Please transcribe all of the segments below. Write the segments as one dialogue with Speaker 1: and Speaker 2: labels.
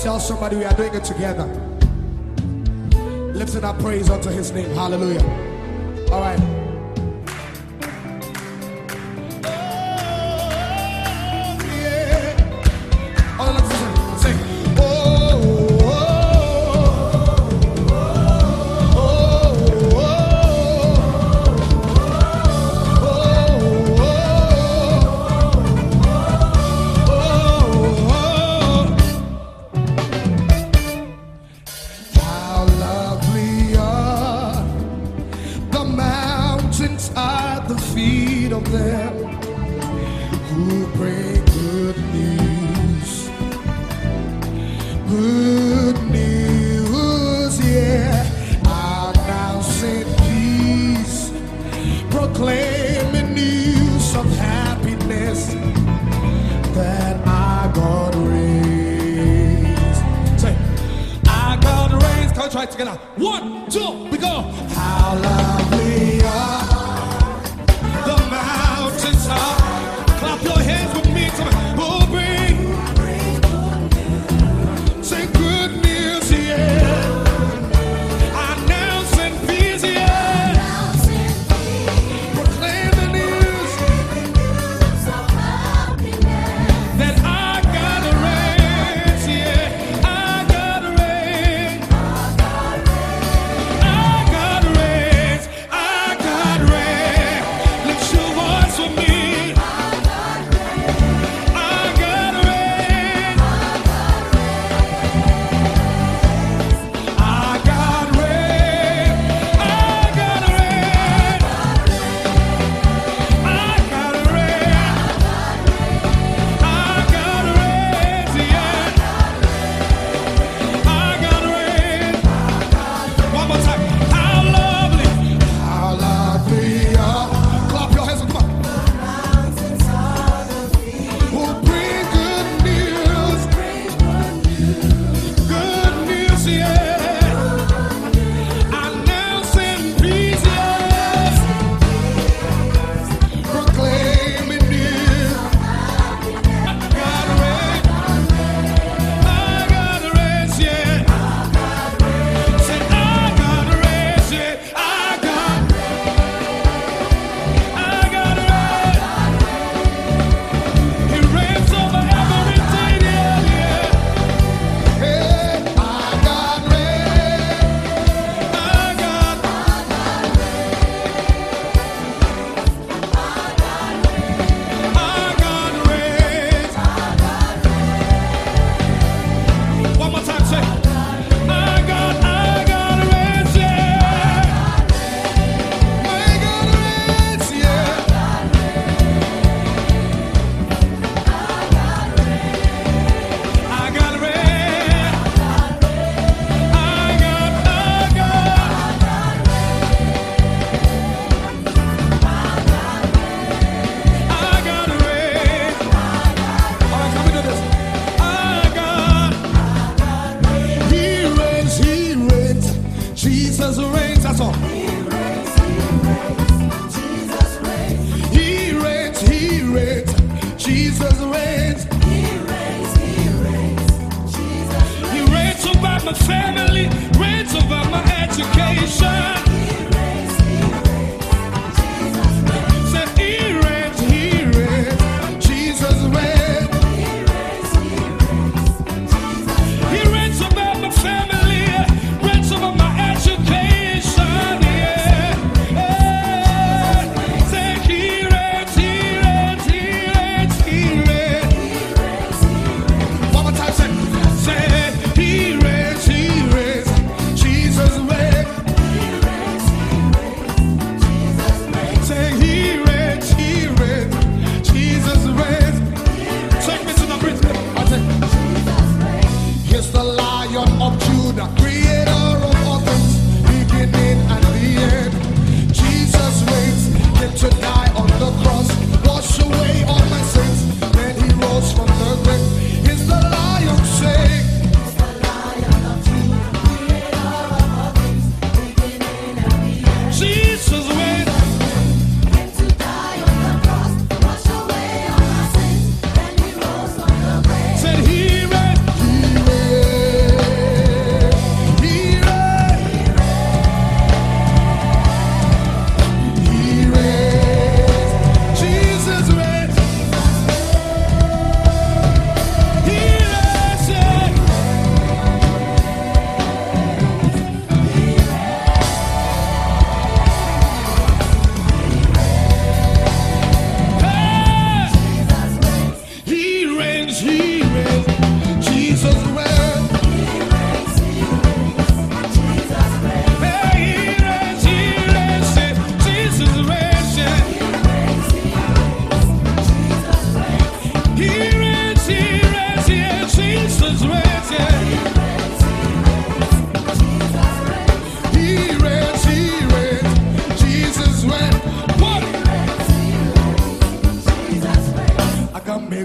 Speaker 1: Tell somebody we are doing it together. Lifting our praise unto his name. Hallelujah. All right. try together. One, two.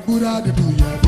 Speaker 1: curado e mulher.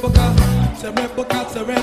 Speaker 1: boca, se me boca, se me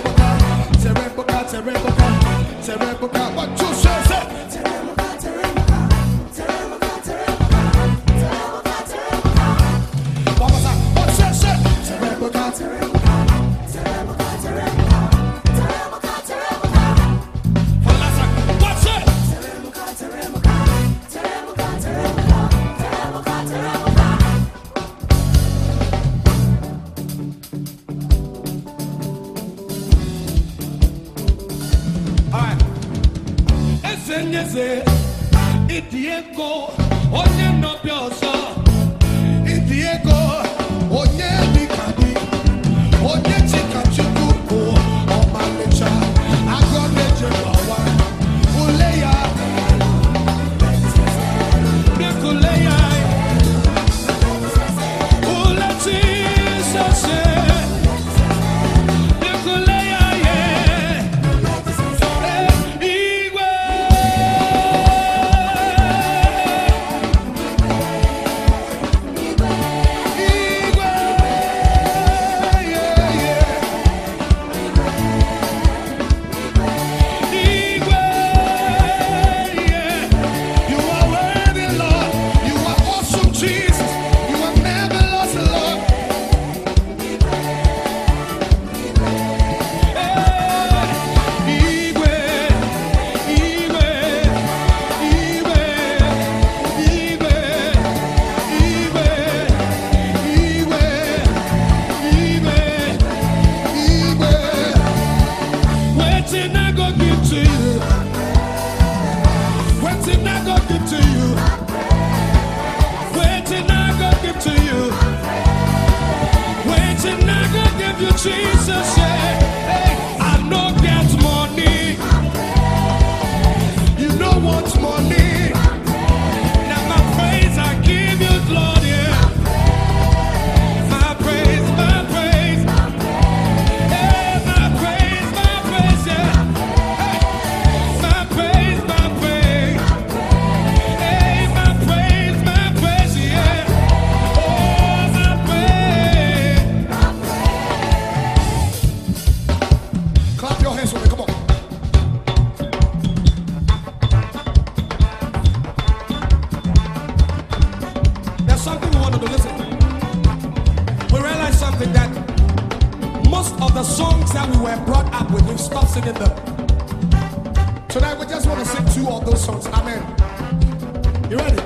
Speaker 1: stop singing them. Tonight we just want to sing two of those songs. Amen. You ready?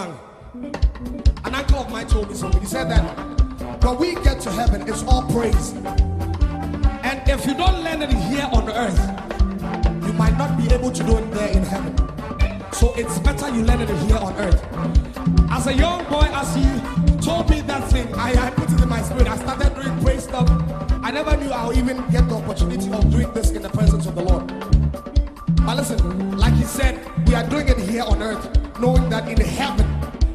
Speaker 1: Young, an uncle of mine told me something. He said that when we get to heaven, it's all praise. And if you don't learn it here on earth, you might not be able to do it there in heaven. So it's better you learn it here on earth. As a young boy, as you told me that thing, I, I put it in my spirit. I started doing praise stuff. I never knew I'll even get the opportunity of doing this in the presence of the Lord. But listen, like he said, we are doing it here on earth, knowing that in heaven